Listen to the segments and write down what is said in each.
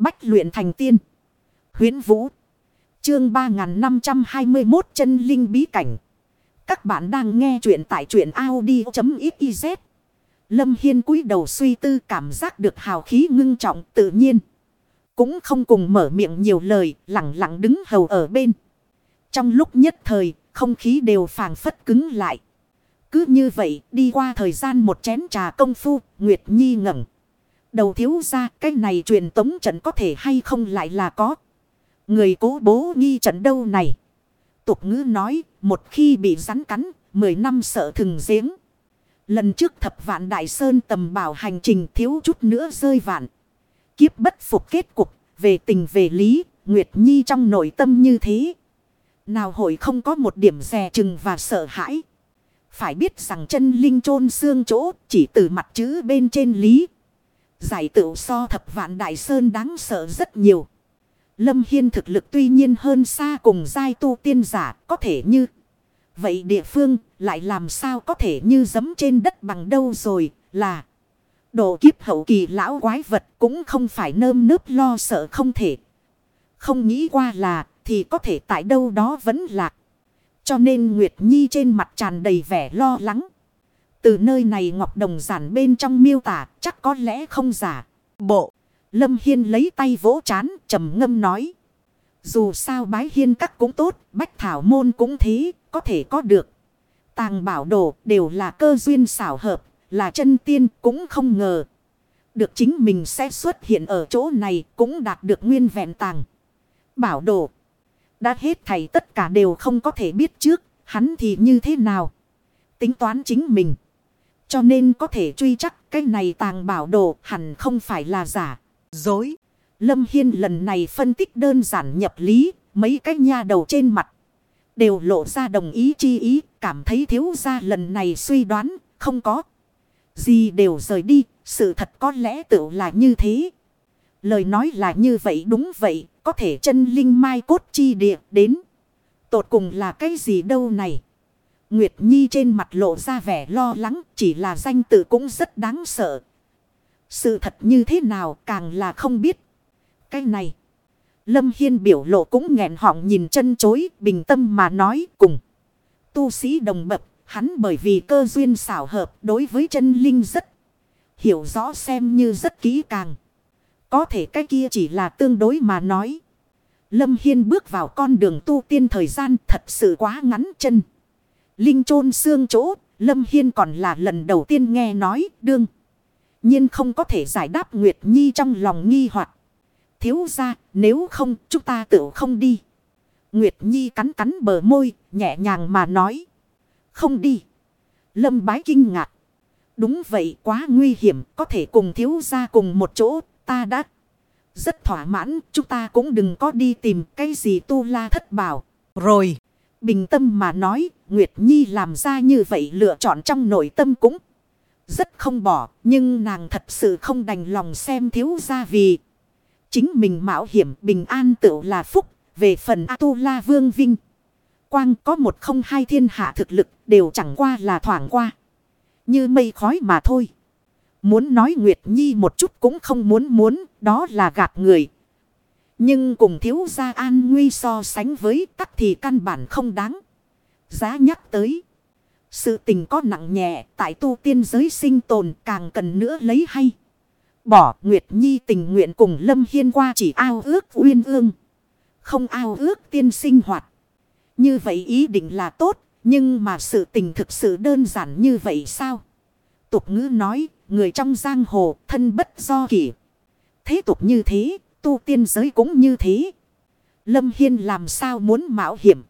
Bách luyện thành tiên. huyễn Vũ. Chương 3521 chân linh bí cảnh. Các bạn đang nghe truyện tại truyện Audi.xyz. Lâm Hiên cúi đầu suy tư cảm giác được hào khí ngưng trọng tự nhiên. Cũng không cùng mở miệng nhiều lời, lặng lặng đứng hầu ở bên. Trong lúc nhất thời, không khí đều phàng phất cứng lại. Cứ như vậy, đi qua thời gian một chén trà công phu, Nguyệt Nhi ngẩng Đầu thiếu ra, cái này truyền tống trận có thể hay không lại là có. Người cố bố nghi trận đâu này. Tục ngữ nói, một khi bị rắn cắn, mười năm sợ thừng giếng. Lần trước thập vạn đại sơn tầm bảo hành trình thiếu chút nữa rơi vạn. Kiếp bất phục kết cục, về tình về lý, Nguyệt Nhi trong nội tâm như thế. Nào hội không có một điểm rè chừng và sợ hãi. Phải biết rằng chân linh chôn xương chỗ chỉ từ mặt chữ bên trên lý. Giải tự so thập vạn đại sơn đáng sợ rất nhiều. Lâm Hiên thực lực tuy nhiên hơn xa cùng giai tu tiên giả có thể như. Vậy địa phương lại làm sao có thể như giấm trên đất bằng đâu rồi là. Độ kiếp hậu kỳ lão quái vật cũng không phải nơm nớp lo sợ không thể. Không nghĩ qua là thì có thể tại đâu đó vẫn lạc. Cho nên Nguyệt Nhi trên mặt tràn đầy vẻ lo lắng. Từ nơi này Ngọc Đồng giản bên trong miêu tả chắc có lẽ không giả. Bộ. Lâm Hiên lấy tay vỗ chán trầm ngâm nói. Dù sao bái hiên các cũng tốt, bách thảo môn cũng thế, có thể có được. Tàng bảo đồ đều là cơ duyên xảo hợp, là chân tiên cũng không ngờ. Được chính mình sẽ xuất hiện ở chỗ này cũng đạt được nguyên vẹn tàng. Bảo đồ. Đã hết thầy tất cả đều không có thể biết trước, hắn thì như thế nào. Tính toán chính mình. Cho nên có thể truy chắc cái này tàng bảo đồ hẳn không phải là giả, dối. Lâm Hiên lần này phân tích đơn giản nhập lý, mấy cái nha đầu trên mặt. Đều lộ ra đồng ý chi ý, cảm thấy thiếu ra lần này suy đoán, không có. Gì đều rời đi, sự thật có lẽ tự là như thế. Lời nói là như vậy đúng vậy, có thể chân linh mai cốt chi địa đến. Tột cùng là cái gì đâu này? Nguyệt Nhi trên mặt lộ ra vẻ lo lắng, chỉ là danh tự cũng rất đáng sợ. Sự thật như thế nào càng là không biết. Cái này. Lâm Hiên biểu lộ cũng nghẹn họng nhìn chân chối, bình tâm mà nói cùng. Tu sĩ đồng bậc, hắn bởi vì cơ duyên xảo hợp đối với chân linh rất hiểu rõ xem như rất kỹ càng. Có thể cái kia chỉ là tương đối mà nói. Lâm Hiên bước vào con đường tu tiên thời gian thật sự quá ngắn chân. Linh chôn xương chỗ, Lâm Hiên còn là lần đầu tiên nghe nói, đương. nhiên không có thể giải đáp Nguyệt Nhi trong lòng nghi hoặc Thiếu ra, nếu không, chúng ta tự không đi. Nguyệt Nhi cắn cắn bờ môi, nhẹ nhàng mà nói. Không đi. Lâm bái kinh ngạc. Đúng vậy, quá nguy hiểm, có thể cùng thiếu ra cùng một chỗ, ta đã rất thỏa mãn, chúng ta cũng đừng có đi tìm cái gì tu la thất bảo. Rồi, bình tâm mà nói, Nguyệt Nhi làm ra như vậy lựa chọn trong nội tâm cũng rất không bỏ, nhưng nàng thật sự không đành lòng xem thiếu gia vì chính mình mạo hiểm bình an tựu là phúc, về phần A-tu-la vương vinh. Quang có một không hai thiên hạ thực lực đều chẳng qua là thoảng qua. Như mây khói mà thôi. Muốn nói Nguyệt Nhi một chút cũng không muốn muốn, đó là gạt người. Nhưng cùng thiếu gia an nguy so sánh với tắc thì căn bản không đáng. Giá nhắc tới. Sự tình có nặng nhẹ tại tu tiên giới sinh tồn càng cần nữa lấy hay. Bỏ Nguyệt Nhi tình nguyện cùng Lâm Hiên qua chỉ ao ước uyên ương. Không ao ước tiên sinh hoạt. Như vậy ý định là tốt. Nhưng mà sự tình thực sự đơn giản như vậy sao? Tục ngữ nói người trong giang hồ thân bất do kỷ. Thế tục như thế, tu tiên giới cũng như thế. Lâm Hiên làm sao muốn mạo hiểm.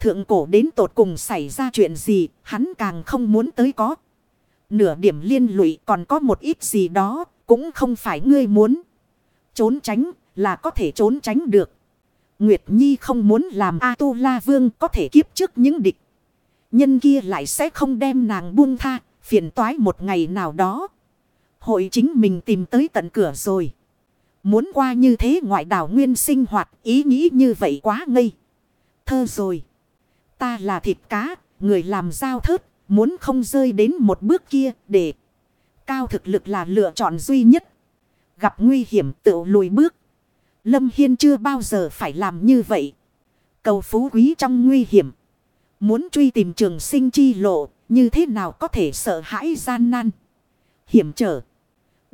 Thượng cổ đến tột cùng xảy ra chuyện gì, hắn càng không muốn tới có. Nửa điểm liên lụy còn có một ít gì đó, cũng không phải ngươi muốn. Trốn tránh, là có thể trốn tránh được. Nguyệt Nhi không muốn làm A-tu-la vương có thể kiếp trước những địch. Nhân kia lại sẽ không đem nàng buông tha, Phiền toái một ngày nào đó. Hội chính mình tìm tới tận cửa rồi. Muốn qua như thế ngoại đảo nguyên sinh hoạt ý nghĩ như vậy quá ngây. Thơ rồi. Ta là thịt cá, người làm giao thớt, muốn không rơi đến một bước kia để cao thực lực là lựa chọn duy nhất. Gặp nguy hiểm tự lùi bước. Lâm Hiên chưa bao giờ phải làm như vậy. Cầu phú quý trong nguy hiểm. Muốn truy tìm trường sinh chi lộ, như thế nào có thể sợ hãi gian nan. Hiểm trở.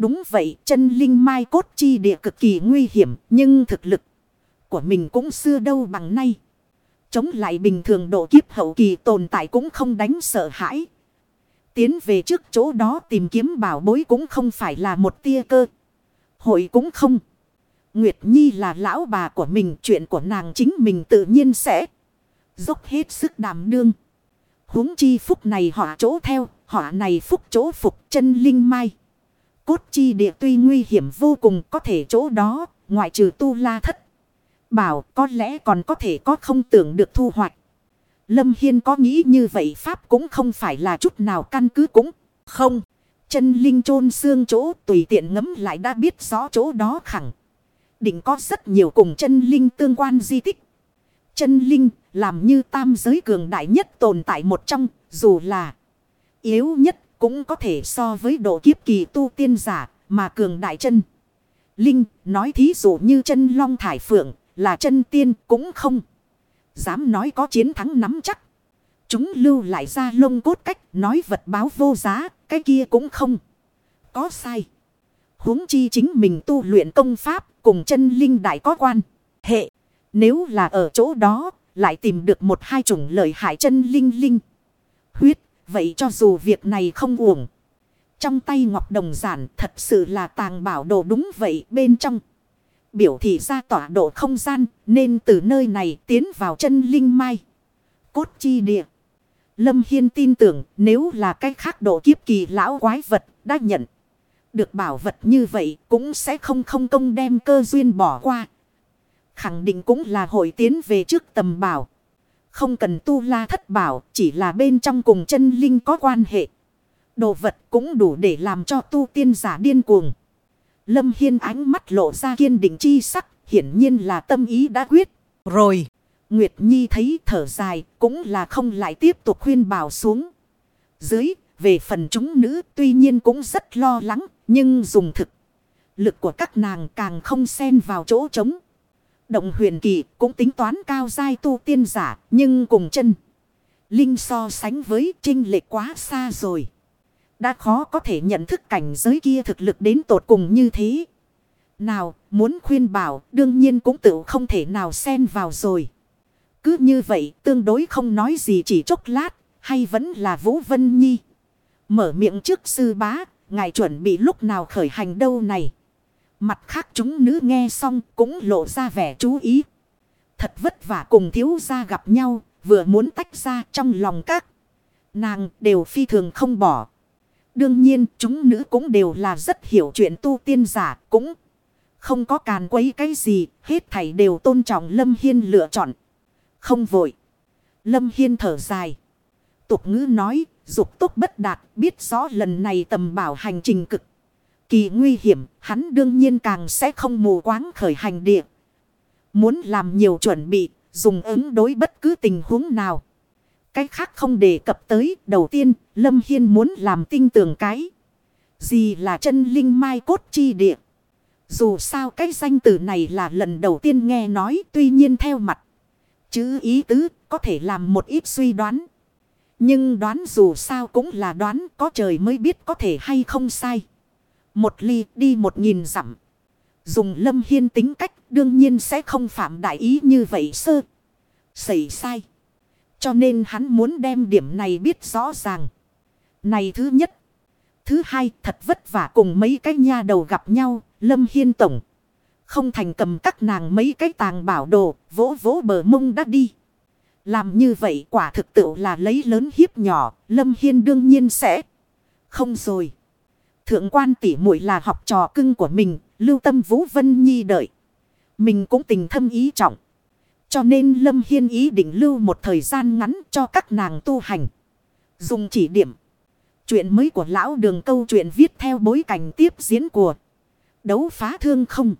Đúng vậy, chân linh mai cốt chi địa cực kỳ nguy hiểm, nhưng thực lực của mình cũng xưa đâu bằng nay. Chống lại bình thường độ kiếp hậu kỳ tồn tại cũng không đánh sợ hãi. Tiến về trước chỗ đó tìm kiếm bảo bối cũng không phải là một tia cơ. Hội cũng không. Nguyệt Nhi là lão bà của mình, chuyện của nàng chính mình tự nhiên sẽ dốc hết sức đảm đương. huống chi phúc này họ chỗ theo, họ này phúc chỗ phục chân linh mai. Cốt chi địa tuy nguy hiểm vô cùng có thể chỗ đó, ngoại trừ tu la thất. Bảo có lẽ còn có thể có không tưởng được thu hoạch. Lâm Hiên có nghĩ như vậy Pháp cũng không phải là chút nào căn cứ cũng không. Chân linh chôn xương chỗ tùy tiện ngấm lại đã biết rõ chỗ đó khẳng. Định có rất nhiều cùng chân linh tương quan di tích. Chân linh làm như tam giới cường đại nhất tồn tại một trong dù là yếu nhất cũng có thể so với độ kiếp kỳ tu tiên giả mà cường đại chân. Linh nói thí dụ như chân long thải phượng là chân tiên cũng không. Dám nói có chiến thắng nắm chắc. Chúng lưu lại ra lông cốt cách nói vật báo vô giá, cái kia cũng không. Có sai. huống chi chính mình tu luyện công pháp cùng chân linh đại có quan. Hệ. Nếu là ở chỗ đó, lại tìm được một hai chủng lợi hại chân linh linh. Huyết Vậy cho dù việc này không uổng. Trong tay Ngọc Đồng Giản thật sự là tàng bảo đồ đúng vậy bên trong. Biểu thị ra tỏa độ không gian, nên từ nơi này tiến vào chân linh mai. Cốt chi địa. Lâm Hiên tin tưởng nếu là cái khác độ kiếp kỳ lão quái vật đã nhận. Được bảo vật như vậy cũng sẽ không không công đem cơ duyên bỏ qua. Khẳng định cũng là hội tiến về trước tầm bảo. Không cần tu la thất bảo, chỉ là bên trong cùng chân linh có quan hệ. Đồ vật cũng đủ để làm cho tu tiên giả điên cuồng. Lâm Hiên ánh mắt lộ ra kiên định chi sắc, hiển nhiên là tâm ý đã quyết. Rồi, Nguyệt Nhi thấy thở dài, cũng là không lại tiếp tục khuyên bảo xuống. Dưới, về phần chúng nữ tuy nhiên cũng rất lo lắng, nhưng dùng thực. Lực của các nàng càng không xen vào chỗ trống. Động huyền kỳ cũng tính toán cao giai tu tiên giả, nhưng cùng chân. Linh so sánh với trinh lệ quá xa rồi. Đã khó có thể nhận thức cảnh giới kia thực lực đến tột cùng như thế. Nào, muốn khuyên bảo, đương nhiên cũng tự không thể nào xen vào rồi. Cứ như vậy, tương đối không nói gì chỉ chốc lát, hay vẫn là Vũ Vân Nhi. Mở miệng trước sư bá, ngài chuẩn bị lúc nào khởi hành đâu này. Mặt khác chúng nữ nghe xong cũng lộ ra vẻ chú ý. Thật vất vả cùng thiếu gia gặp nhau, vừa muốn tách ra trong lòng các. Nàng đều phi thường không bỏ. Đương nhiên chúng nữ cũng đều là rất hiểu chuyện tu tiên giả cũng không có càn quấy cái gì, hết thảy đều tôn trọng Lâm Hiên lựa chọn. Không vội. Lâm Hiên thở dài. Tục ngữ nói, dục tốt bất đạt, biết rõ lần này tầm bảo hành trình cực kỳ nguy hiểm, hắn đương nhiên càng sẽ không mù quáng khởi hành địa. Muốn làm nhiều chuẩn bị, dùng ứng đối bất cứ tình huống nào. Cái khác không đề cập tới, đầu tiên, Lâm Hiên muốn làm tinh tường cái. Gì là chân linh mai cốt chi địa. Dù sao cái danh từ này là lần đầu tiên nghe nói, tuy nhiên theo mặt. Chữ ý tứ, có thể làm một ít suy đoán. Nhưng đoán dù sao cũng là đoán, có trời mới biết có thể hay không sai. Một ly đi một nghìn dặm. Dùng lâm hiên tính cách, đương nhiên sẽ không phạm đại ý như vậy sơ. Xảy sai. Cho nên hắn muốn đem điểm này biết rõ ràng. Này thứ nhất. Thứ hai, thật vất vả cùng mấy cái nha đầu gặp nhau. Lâm hiên tổng. Không thành cầm các nàng mấy cái tàng bảo đồ. Vỗ vỗ bờ mông đã đi. Làm như vậy quả thực tự là lấy lớn hiếp nhỏ. Lâm hiên đương nhiên sẽ. Không rồi. Thượng quan tỷ muội là học trò cưng của mình, lưu tâm Vũ Vân Nhi đợi. Mình cũng tình thâm ý trọng. Cho nên Lâm Hiên ý định lưu một thời gian ngắn cho các nàng tu hành. Dùng chỉ điểm. Chuyện mới của lão đường câu chuyện viết theo bối cảnh tiếp diễn của đấu phá thương không.